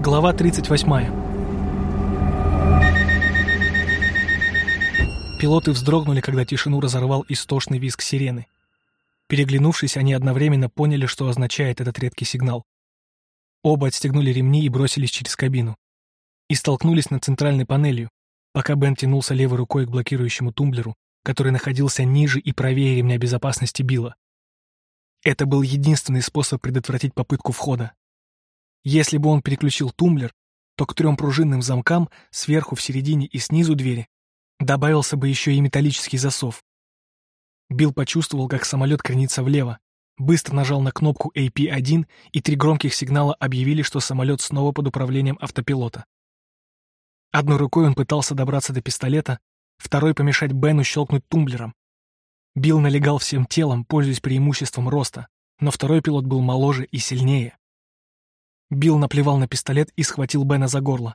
Глава 38. Пилоты вздрогнули, когда тишину разорвал истошный визг сирены. Переглянувшись, они одновременно поняли, что означает этот редкий сигнал. Оба отстегнули ремни и бросились через кабину. И столкнулись над центральной панелью, пока Бен тянулся левой рукой к блокирующему тумблеру, который находился ниже и правее ремня безопасности Билла. Это был единственный способ предотвратить попытку входа. Если бы он переключил тумблер, то к трем пружинным замкам сверху, в середине и снизу двери добавился бы еще и металлический засов. Билл почувствовал, как самолет кренится влево, быстро нажал на кнопку AP-1, и три громких сигнала объявили, что самолет снова под управлением автопилота. Одной рукой он пытался добраться до пистолета, второй — помешать Бену щелкнуть тумблером. Билл налегал всем телом, пользуясь преимуществом роста, но второй пилот был моложе и сильнее. Билл наплевал на пистолет и схватил Бена за горло.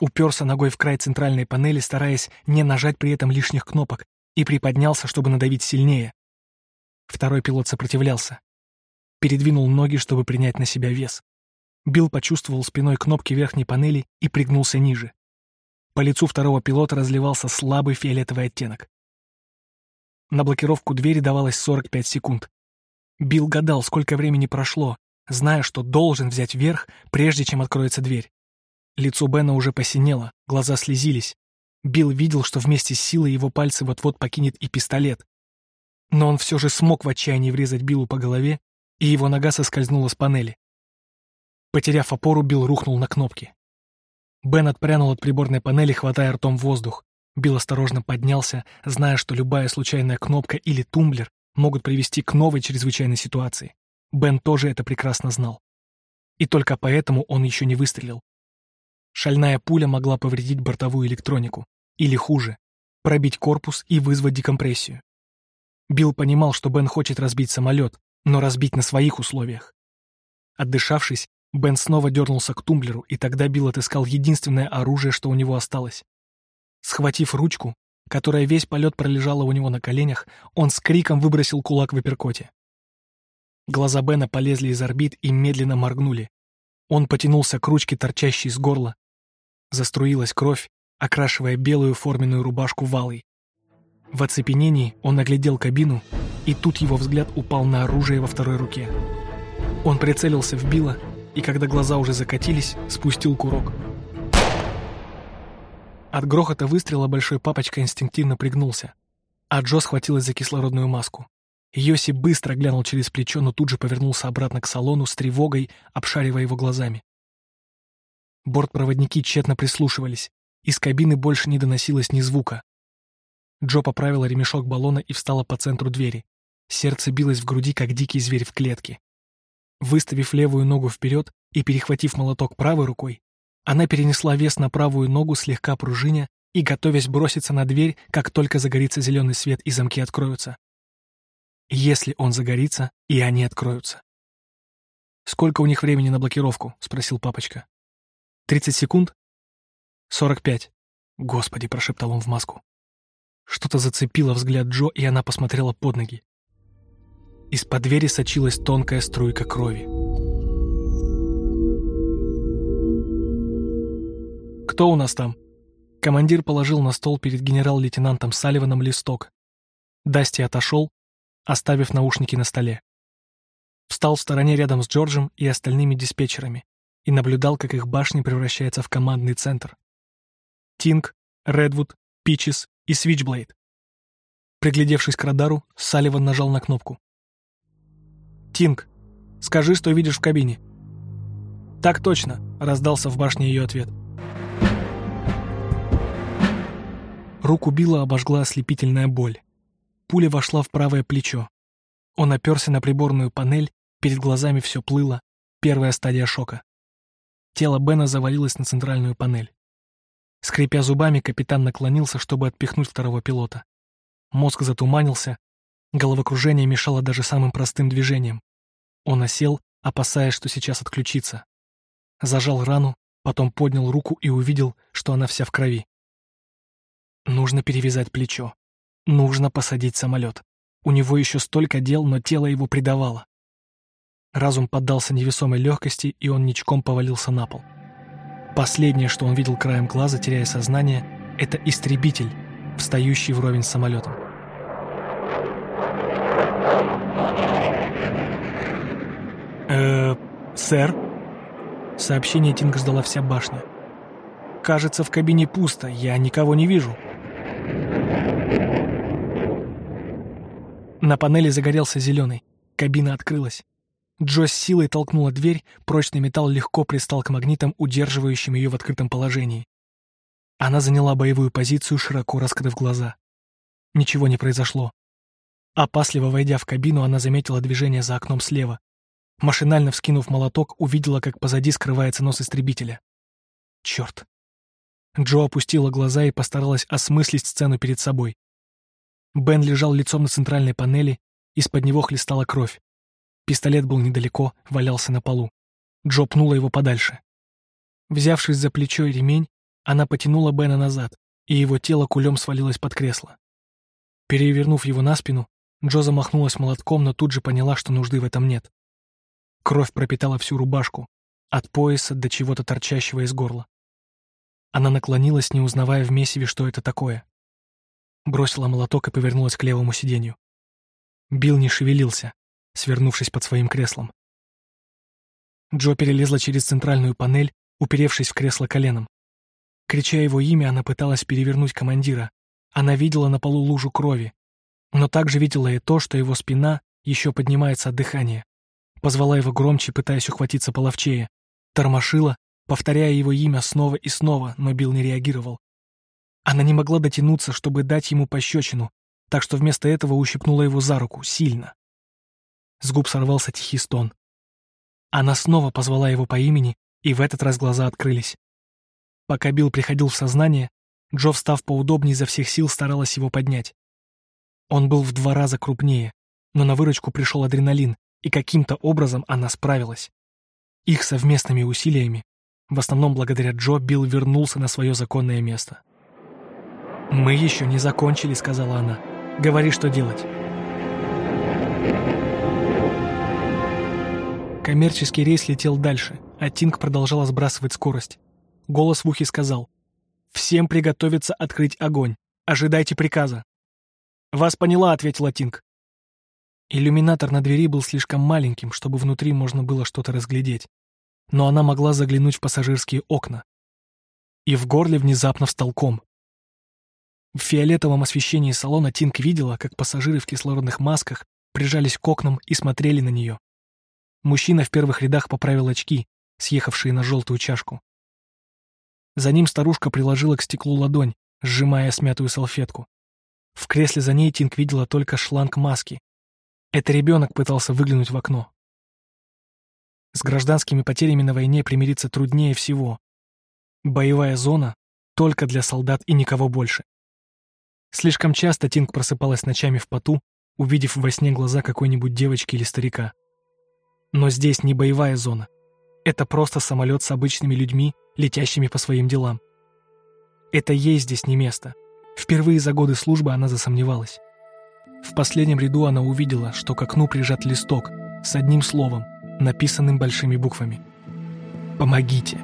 Уперся ногой в край центральной панели, стараясь не нажать при этом лишних кнопок, и приподнялся, чтобы надавить сильнее. Второй пилот сопротивлялся. Передвинул ноги, чтобы принять на себя вес. Билл почувствовал спиной кнопки верхней панели и пригнулся ниже. По лицу второго пилота разливался слабый фиолетовый оттенок. На блокировку двери давалось 45 секунд. Билл гадал, сколько времени прошло, зная, что должен взять верх, прежде чем откроется дверь. Лицо Бена уже посинело, глаза слезились. Билл видел, что вместе с силой его пальцы вот-вот покинет и пистолет. Но он все же смог в отчаянии врезать Биллу по голове, и его нога соскользнула с панели. Потеряв опору, Билл рухнул на кнопки. Бен отпрянул от приборной панели, хватая ртом воздух. Билл осторожно поднялся, зная, что любая случайная кнопка или тумблер могут привести к новой чрезвычайной ситуации. Бен тоже это прекрасно знал. И только поэтому он еще не выстрелил. Шальная пуля могла повредить бортовую электронику. Или хуже, пробить корпус и вызвать декомпрессию. Билл понимал, что Бен хочет разбить самолет, но разбить на своих условиях. Отдышавшись, Бен снова дернулся к тумблеру, и тогда Билл отыскал единственное оружие, что у него осталось. Схватив ручку, которая весь полет пролежала у него на коленях, он с криком выбросил кулак в апперкоте. Глаза Бена полезли из орбит и медленно моргнули. Он потянулся к ручке, торчащей с горла. Заструилась кровь, окрашивая белую форменную рубашку валой. В оцепенении он оглядел кабину, и тут его взгляд упал на оружие во второй руке. Он прицелился в Билла, и когда глаза уже закатились, спустил курок. От грохота выстрела большой папочка инстинктивно пригнулся, а Джо схватилась за кислородную маску. Йоси быстро глянул через плечо, но тут же повернулся обратно к салону с тревогой, обшаривая его глазами. Бортпроводники тщетно прислушивались. Из кабины больше не доносилось ни звука. Джо поправила ремешок баллона и встала по центру двери. Сердце билось в груди, как дикий зверь в клетке. Выставив левую ногу вперед и перехватив молоток правой рукой, она перенесла вес на правую ногу, слегка пружиня, и готовясь броситься на дверь, как только загорится зеленый свет и замки откроются если он загорится, и они откроются. «Сколько у них времени на блокировку?» — спросил папочка. «Тридцать секунд?» «Сорок пять». «Господи!» — прошептал он в маску. Что-то зацепило взгляд Джо, и она посмотрела под ноги. Из-под двери сочилась тонкая струйка крови. «Кто у нас там?» Командир положил на стол перед генерал-лейтенантом Салливаном листок. Дасти отошел, оставив наушники на столе. Встал в стороне рядом с Джорджем и остальными диспетчерами и наблюдал, как их башня превращается в командный центр. Тинг, Редвуд, Пичес и Свичблейд. Приглядевшись к радару, Салливан нажал на кнопку. «Тинг, скажи, что видишь в кабине». «Так точно», — раздался в башне ее ответ. Руку Билла обожгла ослепительная боль. Пуля вошла в правое плечо. Он оперся на приборную панель, перед глазами все плыло. Первая стадия шока. Тело Бена завалилось на центральную панель. Скрипя зубами, капитан наклонился, чтобы отпихнуть второго пилота. Мозг затуманился, головокружение мешало даже самым простым движениям. Он осел, опасаясь, что сейчас отключится. Зажал рану, потом поднял руку и увидел, что она вся в крови. Нужно перевязать плечо. Нужно посадить самолет. У него еще столько дел, но тело его предавало. Разум поддался невесомой легкости, и он ничком повалился на пол. Последнее, что он видел краем глаза, теряя сознание, это истребитель, встающий вровень с самолетом. э сэр?» Сообщение Тинга ждала вся башня. «Кажется, в кабине пусто, я никого не вижу». На панели загорелся зеленый. Кабина открылась. Джо с силой толкнула дверь, прочный металл легко пристал к магнитам, удерживающим ее в открытом положении. Она заняла боевую позицию, широко раскрыв глаза. Ничего не произошло. Опасливо войдя в кабину, она заметила движение за окном слева. Машинально вскинув молоток, увидела, как позади скрывается нос истребителя. Черт. Джо опустила глаза и постаралась осмыслить сцену перед собой. Бен лежал лицом на центральной панели, из-под него хлестала кровь. Пистолет был недалеко, валялся на полу. Джо пнула его подальше. Взявшись за плечо и ремень, она потянула Бена назад, и его тело кулем свалилось под кресло. Перевернув его на спину, Джо замахнулась молотком, но тут же поняла, что нужды в этом нет. Кровь пропитала всю рубашку, от пояса до чего-то торчащего из горла. Она наклонилась, не узнавая в месиве, что это такое. Бросила молоток и повернулась к левому сиденью. Билл не шевелился, свернувшись под своим креслом. Джо перелезла через центральную панель, уперевшись в кресло коленом. Крича его имя, она пыталась перевернуть командира. Она видела на полу лужу крови, но также видела и то, что его спина еще поднимается от дыхания. Позвала его громче, пытаясь ухватиться половчее. Тормошила, повторяя его имя снова и снова, но Билл не реагировал. Она не могла дотянуться, чтобы дать ему пощечину, так что вместо этого ущипнула его за руку, сильно. С губ сорвался тихий стон. Она снова позвала его по имени, и в этот раз глаза открылись. Пока Билл приходил в сознание, Джо, встав поудобнее, изо всех сил старалась его поднять. Он был в два раза крупнее, но на выручку пришел адреналин, и каким-то образом она справилась. Их совместными усилиями, в основном благодаря Джо, Билл вернулся на свое законное место. «Мы еще не закончили», — сказала она. «Говори, что делать». Коммерческий рейс летел дальше, а Тинг продолжала сбрасывать скорость. Голос в ухе сказал. «Всем приготовиться открыть огонь. Ожидайте приказа». «Вас поняла», — ответила Тинг. Иллюминатор на двери был слишком маленьким, чтобы внутри можно было что-то разглядеть. Но она могла заглянуть в пассажирские окна. И в горле внезапно встал ком. В фиолетовом освещении салона Тинг видела, как пассажиры в кислородных масках прижались к окнам и смотрели на нее. Мужчина в первых рядах поправил очки, съехавшие на желтую чашку. За ним старушка приложила к стеклу ладонь, сжимая смятую салфетку. В кресле за ней Тинг видела только шланг маски, это ребенок пытался выглянуть в окно. С гражданскими потерями на войне примириться труднее всего. Боевая зона только для солдат и никого больше. Слишком часто Тинг просыпалась ночами в поту, увидев во сне глаза какой-нибудь девочки или старика. Но здесь не боевая зона. Это просто самолет с обычными людьми, летящими по своим делам. Это ей здесь не место. Впервые за годы службы она засомневалась. В последнем ряду она увидела, что к окну прижат листок с одним словом, написанным большими буквами. «Помогите».